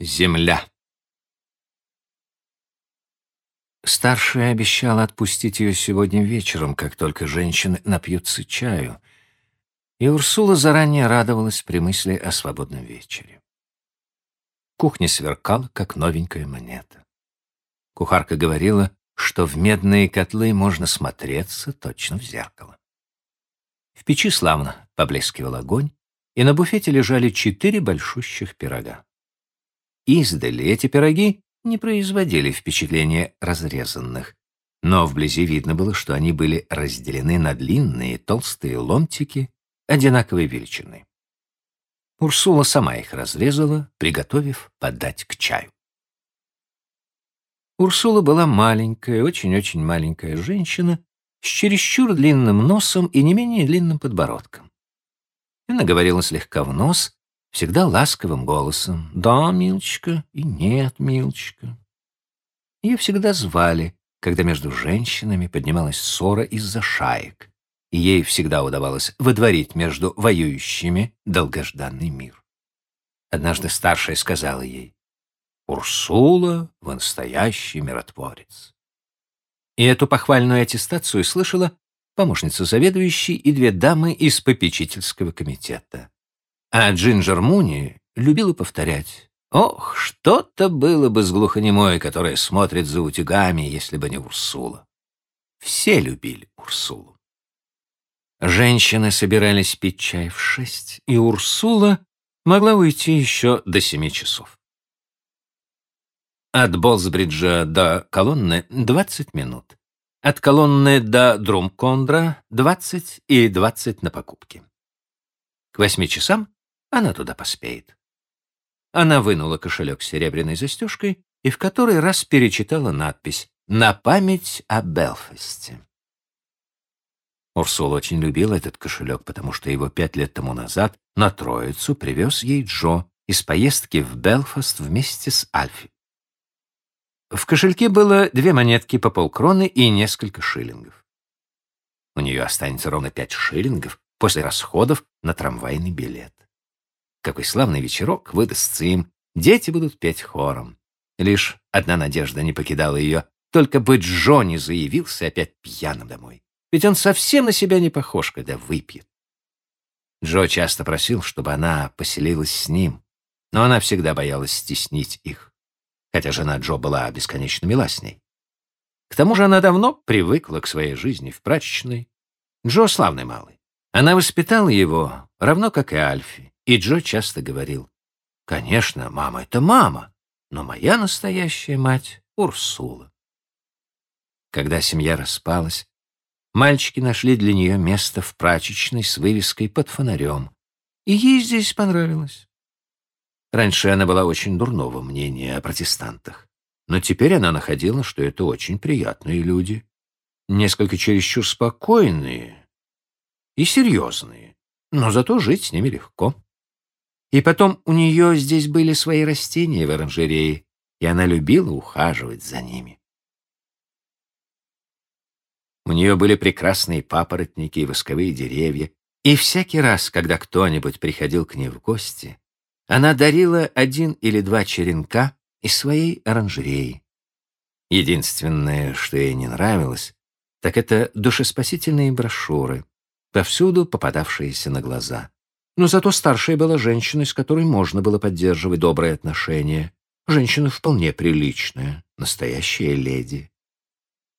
Земля. Старшая обещала отпустить ее сегодня вечером, как только женщины напьются чаю, и Урсула заранее радовалась при мысли о свободном вечере. Кухня сверкала, как новенькая монета. Кухарка говорила, что в медные котлы можно смотреться точно в зеркало. В печи славно поблескивал огонь, и на буфете лежали четыре большущих пирога. Издали эти пироги не производили впечатления разрезанных, но вблизи видно было, что они были разделены на длинные толстые ломтики одинаковой величины. Урсула сама их разрезала, приготовив подать к чаю. Урсула была маленькая, очень-очень маленькая женщина с чересчур длинным носом и не менее длинным подбородком. Она говорила слегка в нос всегда ласковым голосом «Да, милочка» и «Нет, милочка». Ее всегда звали, когда между женщинами поднималась ссора из-за шаек, и ей всегда удавалось выдворить между воюющими долгожданный мир. Однажды старшая сказала ей «Урсула — вы настоящий миротворец». И эту похвальную аттестацию слышала помощница заведующей и две дамы из попечительского комитета. А Джинджер Муни любила повторять. «Ох, что-то было бы с глухонемой, которая смотрит за утюгами, если бы не Урсула». Все любили Урсулу. Женщины собирались пить чай в шесть, и Урсула могла уйти еще до семи часов. От Болсбриджа до колонны — двадцать минут. От колонны до Друмкондра — двадцать и двадцать на покупки. К восьми часам она туда поспеет. Она вынула кошелек с серебряной застежкой и в который раз перечитала надпись «На память о Белфасте». Урсула очень любила этот кошелек, потому что его пять лет тому назад на Троицу привез ей Джо из поездки в Белфаст вместе с Альфи. В кошельке было две монетки по полкроны и несколько шиллингов. У нее останется ровно пять шиллингов после расходов на трамвайный билет. Какой славный вечерок выдастся им. Дети будут петь хором. Лишь одна надежда не покидала ее. Только бы Джо не заявился опять пьяным домой. Ведь он совсем на себя не похож, когда выпьет. Джо часто просил, чтобы она поселилась с ним, но она всегда боялась стеснить их, хотя жена Джо была бесконечно мила с ней. К тому же она давно привыкла к своей жизни в прачечной. Джо славный малый. Она воспитала его, равно как и Альфи. И Джо часто говорил, «Конечно, мама — это мама, но моя настоящая мать — Урсула». Когда семья распалась, мальчики нашли для нее место в прачечной с вывеской под фонарем, и ей здесь понравилось. Раньше она была очень дурного мнения о протестантах, но теперь она находила, что это очень приятные люди, несколько чересчур спокойные и серьезные, но зато жить с ними легко. И потом у нее здесь были свои растения в оранжерее, и она любила ухаживать за ними. У нее были прекрасные папоротники и восковые деревья, и всякий раз, когда кто-нибудь приходил к ней в гости, она дарила один или два черенка из своей оранжереи. Единственное, что ей не нравилось, так это душеспасительные брошюры, повсюду попадавшиеся на глаза. Но зато старшая была женщиной, с которой можно было поддерживать добрые отношения. Женщина вполне приличная, настоящая леди.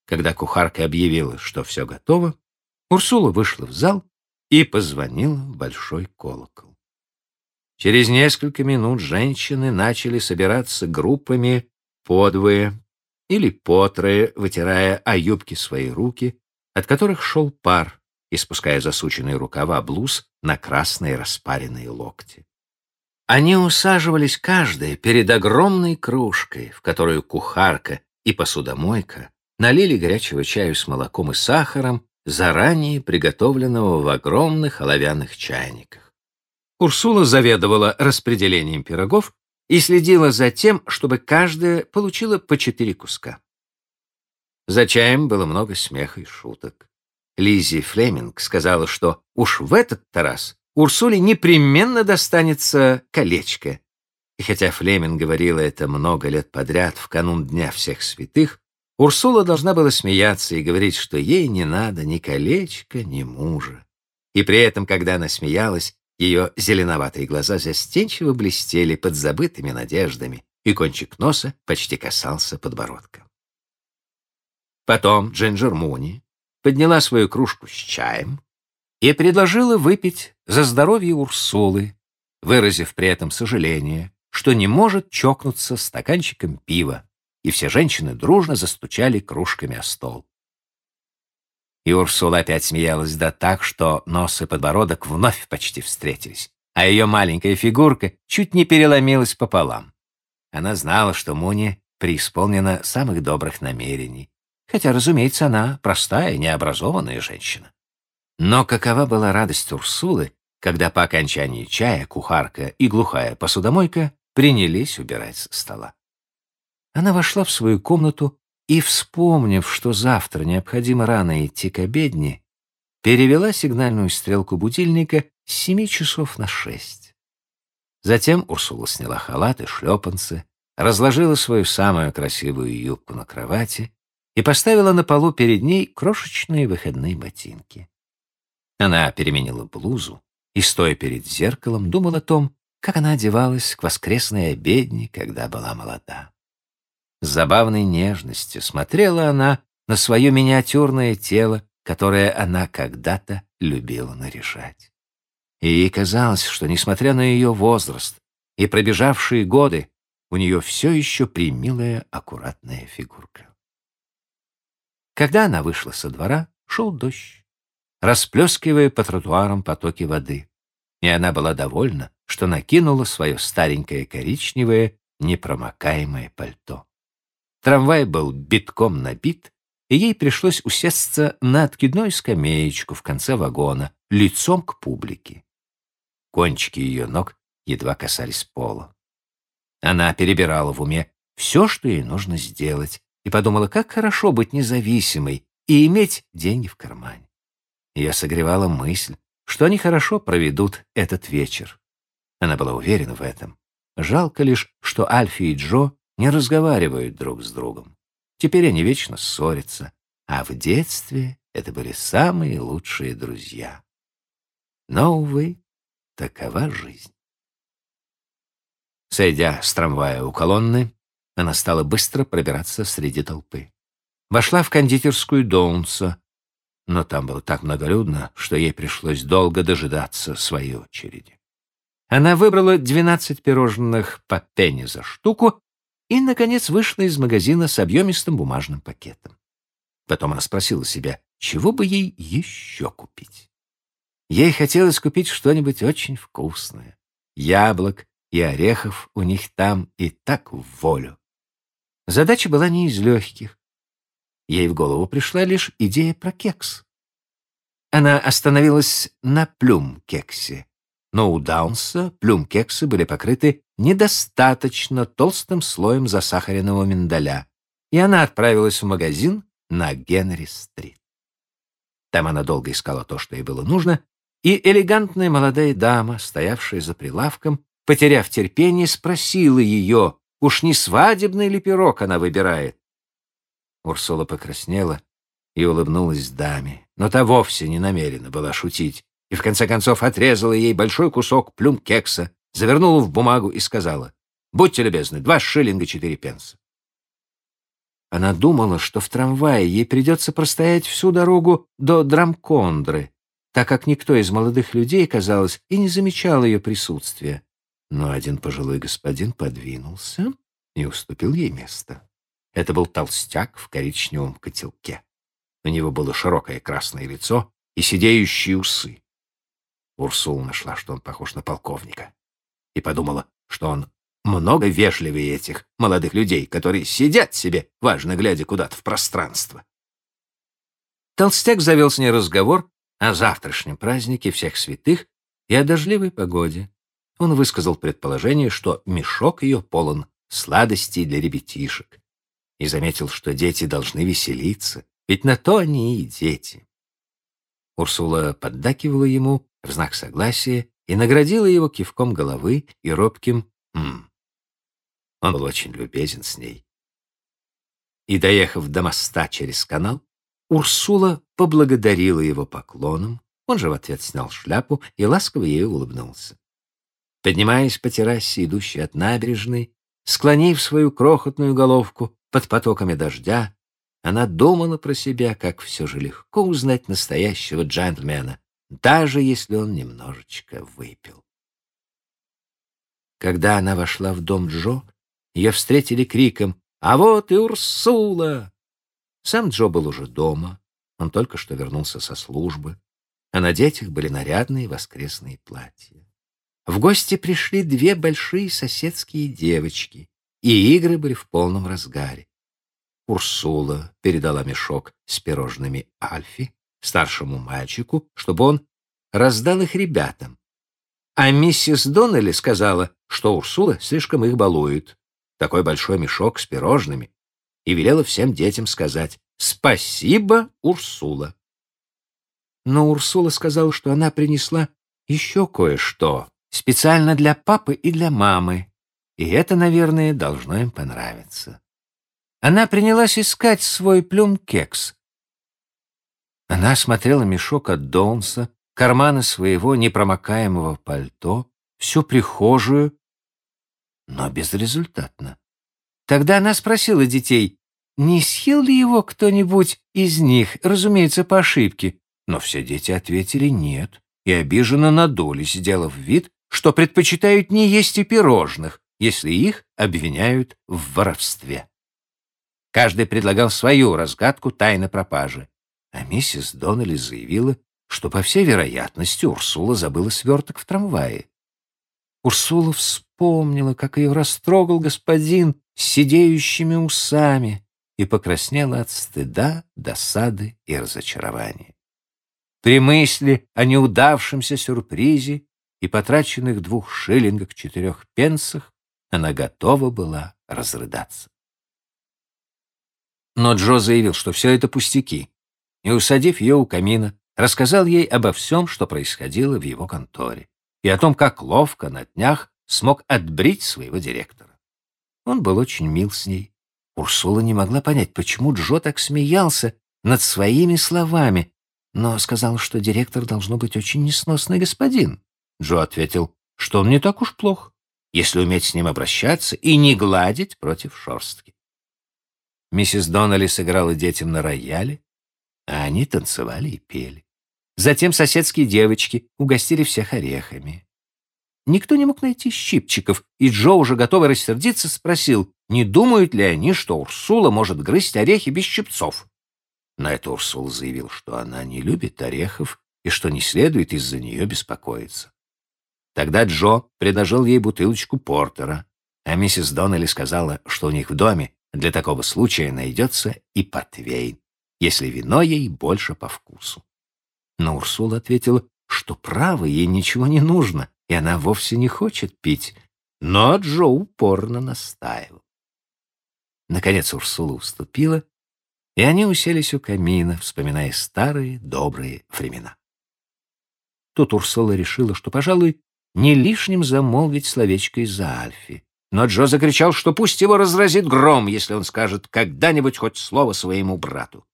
Когда кухарка объявила, что все готово, Урсула вышла в зал и позвонила в большой колокол. Через несколько минут женщины начали собираться группами подвое или потрое, вытирая о юбки свои руки, от которых шел пар, испуская засученные рукава блуз на красные распаренные локти. Они усаживались каждая перед огромной кружкой, в которую кухарка и посудомойка налили горячего чаю с молоком и сахаром, заранее приготовленного в огромных оловянных чайниках. Урсула заведовала распределением пирогов и следила за тем, чтобы каждая получила по четыре куска. За чаем было много смеха и шуток. Лизи Флеминг сказала, что уж в этот раз Урсуле непременно достанется колечко. И хотя Флемин говорила это много лет подряд в канун Дня всех святых, Урсула должна была смеяться и говорить, что ей не надо ни колечка, ни мужа. И при этом, когда она смеялась, ее зеленоватые глаза застенчиво блестели под забытыми надеждами, и кончик носа почти касался подбородка. Потом Джинджер Муни подняла свою кружку с чаем и предложила выпить за здоровье Урсулы, выразив при этом сожаление, что не может чокнуться стаканчиком пива, и все женщины дружно застучали кружками о стол. И Урсула опять смеялась да так, что нос и подбородок вновь почти встретились, а ее маленькая фигурка чуть не переломилась пополам. Она знала, что Муни преисполнена самых добрых намерений, хотя, разумеется, она простая, необразованная женщина. Но какова была радость Урсулы, когда по окончании чая кухарка и глухая посудомойка принялись убирать со стола. Она вошла в свою комнату и, вспомнив, что завтра необходимо рано идти к обедне, перевела сигнальную стрелку будильника с семи часов на шесть. Затем Урсула сняла халат и шлепанцы, разложила свою самую красивую юбку на кровати и поставила на полу перед ней крошечные выходные ботинки. Она переменила блузу и, стоя перед зеркалом, думала о том, как она одевалась к воскресной обедне, когда была молода. С забавной нежностью смотрела она на свое миниатюрное тело, которое она когда-то любила нарешать. И ей казалось, что, несмотря на ее возраст и пробежавшие годы, у нее все еще примилая, аккуратная фигурка. Когда она вышла со двора, шел дождь, расплескивая по тротуарам потоки воды. И она была довольна, что накинула свое старенькое коричневое, непромокаемое пальто. Трамвай был битком набит, и ей пришлось усесться на откидную скамеечку в конце вагона, лицом к публике. Кончики ее ног едва касались пола. Она перебирала в уме все, что ей нужно сделать, и подумала, как хорошо быть независимой и иметь деньги в кармане. Ее согревала мысль, что они хорошо проведут этот вечер. Она была уверена в этом. Жалко лишь, что Альфи и Джо не разговаривают друг с другом. Теперь они вечно ссорятся, а в детстве это были самые лучшие друзья. Но, увы, такова жизнь. Сойдя с трамвая у колонны, она стала быстро пробираться среди толпы. Вошла в кондитерскую Доунса, но там было так многолюдно, что ей пришлось долго дожидаться своей очереди. Она выбрала 12 пирожных по пенни за штуку и, наконец, вышла из магазина с объемистым бумажным пакетом. Потом она спросила себя, чего бы ей еще купить. Ей хотелось купить что-нибудь очень вкусное. Яблок и орехов у них там и так в волю. Задача была не из легких. Ей в голову пришла лишь идея про кекс. Она остановилась на плюм-кексе, но у Даунса плюм-кексы были покрыты недостаточно толстым слоем засахаренного миндаля, и она отправилась в магазин на Генри-стрит. Там она долго искала то, что ей было нужно, и элегантная молодая дама, стоявшая за прилавком, потеряв терпение, спросила ее, уж не свадебный ли пирог она выбирает. Урсула покраснела и улыбнулась даме, но та вовсе не намерена была шутить, и в конце концов отрезала ей большой кусок плюм-кекса, завернула в бумагу и сказала, «Будьте любезны, два шиллинга четыре пенса». Она думала, что в трамвае ей придется простоять всю дорогу до Драмкондры, так как никто из молодых людей, казалось, и не замечал ее присутствия. Но один пожилой господин подвинулся и уступил ей место. Это был толстяк в коричневом котелке. У него было широкое красное лицо и сидеющие усы. Урсула нашла, что он похож на полковника и подумала, что он много вежливее этих молодых людей, которые сидят себе, важно глядя куда-то в пространство. Толстяк завел с ней разговор о завтрашнем празднике всех святых и о дождливой погоде. Он высказал предположение, что мешок ее полон сладостей для ребятишек, и заметил, что дети должны веселиться, ведь на то они и дети. Урсула поддакивала ему в знак согласия и наградила его кивком головы и робким «М». Он был очень любезен с ней. И, доехав до моста через канал, Урсула поблагодарила его поклоном, он же в ответ снял шляпу и ласково ей улыбнулся. Поднимаясь по террасе, идущей от набережной, склонив свою крохотную головку под потоками дождя, она думала про себя, как все же легко узнать настоящего джентльмена, даже если он немножечко выпил. Когда она вошла в дом Джо, ее встретили криком «А вот и Урсула!». Сам Джо был уже дома, он только что вернулся со службы, а на детях были нарядные воскресные платья. В гости пришли две большие соседские девочки, и игры были в полном разгаре. Урсула передала мешок с пирожными Альфи старшему мальчику, чтобы он раздал их ребятам. А миссис Доннелли сказала, что Урсула слишком их балует. Такой большой мешок с пирожными. И велела всем детям сказать «Спасибо, Урсула». Но Урсула сказала, что она принесла еще кое-что, специально для папы и для мамы. И это, наверное, должно им понравиться. Она принялась искать свой плюм-кекс. Она осмотрела мешок от Доунса, карманы своего непромокаемого пальто, всю прихожую, но безрезультатно. Тогда она спросила детей, не съел ли его кто-нибудь из них, разумеется, по ошибке, но все дети ответили нет и обиженно надулись, сделав вид, что предпочитают не есть и пирожных, если их обвиняют в воровстве. Каждый предлагал свою разгадку тайны пропажи. А миссис Доннелли заявила, что, по всей вероятности, Урсула забыла сверток в трамвае. Урсула вспомнила, как ее растрогал господин с сидеющими усами и покраснела от стыда, досады и разочарования. При мысли о неудавшемся сюрпризе и потраченных двух шиллингах четырех пенсах она готова была разрыдаться. Но Джо заявил, что все это пустяки, и, усадив ее у камина, рассказал ей обо всем, что происходило в его конторе, и о том, как ловко на днях смог отбрить своего директора. Он был очень мил с ней. Урсула не могла понять, почему Джо так смеялся над своими словами, но сказал, что директор должно быть очень несносный господин. Джо ответил, что он не так уж плох, если уметь с ним обращаться и не гладить против шорстки. Миссис Доннелли сыграла детям на рояле, а они танцевали и пели. Затем соседские девочки угостили всех орехами. Никто не мог найти щипчиков, и Джо, уже готовый рассердиться, спросил, не думают ли они, что Урсула может грызть орехи без щипцов. На это Урсула заявил, что она не любит орехов и что не следует из-за нее беспокоиться. Тогда Джо предложил ей бутылочку портера, а миссис Доннелли сказала, что у них в доме для такого случая найдется и портвейн, если вино ей больше по вкусу. Но Урсула ответила, что право ей ничего не нужно, и она вовсе не хочет пить, но Джо упорно настаивал. Наконец Урсула уступила, и они уселись у камина, вспоминая старые добрые времена. Тут Урсула решила, что, пожалуй, не лишним замолвить словечко из-за Альфи. Но Джо закричал, что пусть его разразит гром, если он скажет когда-нибудь хоть слово своему брату.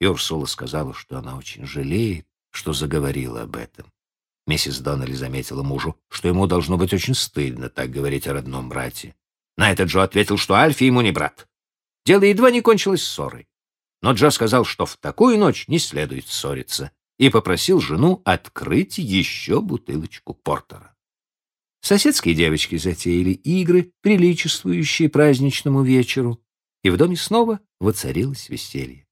И Урсула сказала, что она очень жалеет, что заговорила об этом. Миссис Доннелли заметила мужу, что ему должно быть очень стыдно так говорить о родном брате. На это Джо ответил, что Альфи ему не брат. Дело едва не кончилось ссорой. Но Джо сказал, что в такую ночь не следует ссориться, и попросил жену открыть еще бутылочку портера. Соседские девочки затеяли игры, приличествующие праздничному вечеру, и в доме снова воцарилось веселье.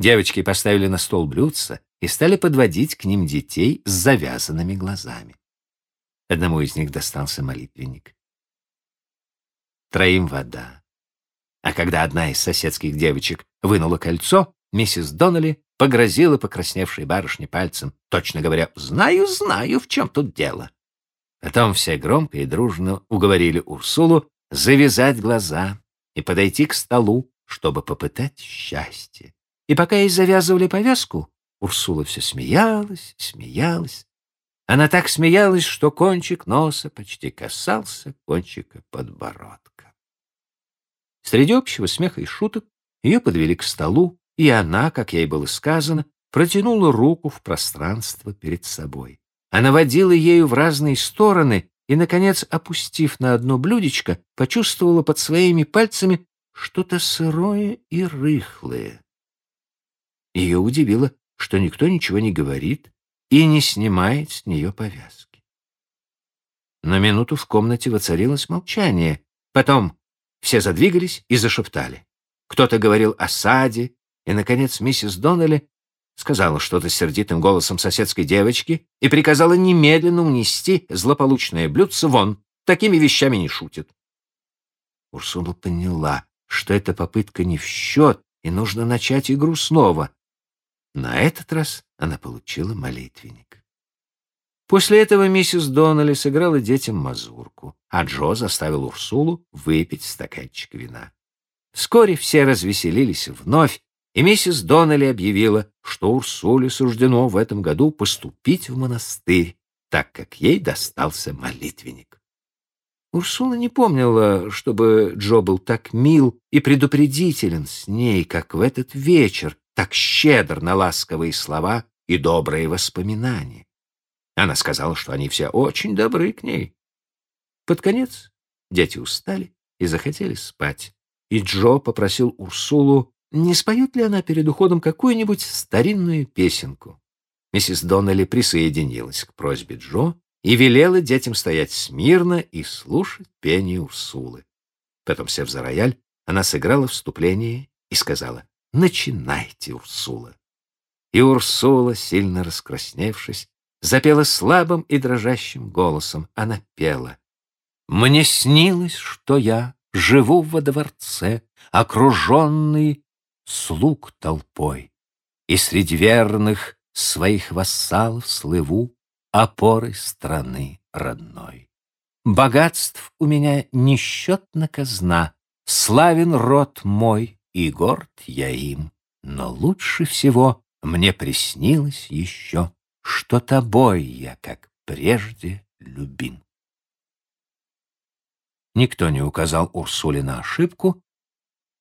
Девочки поставили на стол блюдца и стали подводить к ним детей с завязанными глазами. Одному из них достался молитвенник. Троим вода. А когда одна из соседских девочек вынула кольцо, миссис Доннелли погрозила покрасневшей барышне пальцем, точно говоря, «Знаю, знаю, в чем тут дело». Потом все громко и дружно уговорили Урсулу завязать глаза и подойти к столу, чтобы попытать счастье. И пока ей завязывали повязку, Урсула все смеялась, смеялась. Она так смеялась, что кончик носа почти касался кончика подбородка. Среди общего смеха и шуток ее подвели к столу, и она, как ей было сказано, протянула руку в пространство перед собой. Она водила ею в разные стороны и, наконец, опустив на одно блюдечко, почувствовала под своими пальцами что-то сырое и рыхлое. Ее удивило, что никто ничего не говорит и не снимает с нее повязки. На минуту в комнате воцарилось молчание. Потом все задвигались и зашептали. Кто-то говорил о саде, и, наконец, миссис Доннелли сказала что-то сердитым голосом соседской девочки и приказала немедленно унести злополучное блюдце вон. Такими вещами не шутит. Урсула поняла, что эта попытка не в счет, и нужно начать игру снова. На этот раз она получила молитвенник. После этого миссис Доннелли сыграла детям мазурку, а Джо заставил Урсулу выпить стаканчик вина. Вскоре все развеселились вновь, и миссис Доннелли объявила, что Урсуле суждено в этом году поступить в монастырь, так как ей достался молитвенник. Урсула не помнила, чтобы Джо был так мил и предупредителен с ней, как в этот вечер, так щедр на ласковые слова и добрые воспоминания. Она сказала, что они все очень добры к ней. Под конец дети устали и захотели спать, и Джо попросил Урсулу не споет ли она перед уходом какую-нибудь старинную песенку. Миссис Доннелли присоединилась к просьбе Джо и велела детям стоять смирно и слушать пение Урсулы. Потом, сев за рояль, она сыграла вступление и сказала «Начинайте, Урсула». И Урсула, сильно раскрасневшись, запела слабым и дрожащим голосом. Она пела «Мне снилось, что я живу во дворце, окруженный слуг толпой, и среди верных своих вассалов слыву опорой страны родной. Богатств у меня несчетна казна, славен род мой, и горд я им, но лучше всего мне приснилось еще, что тобой я, как прежде, любим. Никто не указал Урсуле на ошибку,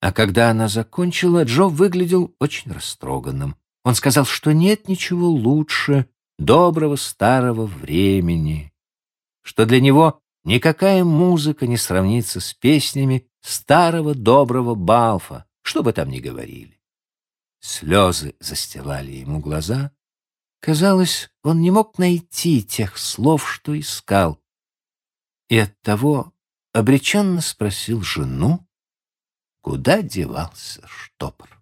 а когда она закончила, Джо выглядел очень растроганным. Он сказал, что нет ничего лучше доброго старого времени, что для него никакая музыка не сравнится с песнями старого доброго Балфа, что бы там ни говорили. Слезы застилали ему глаза. Казалось, он не мог найти тех слов, что искал, и оттого обреченно спросил жену, Куда девался штопор?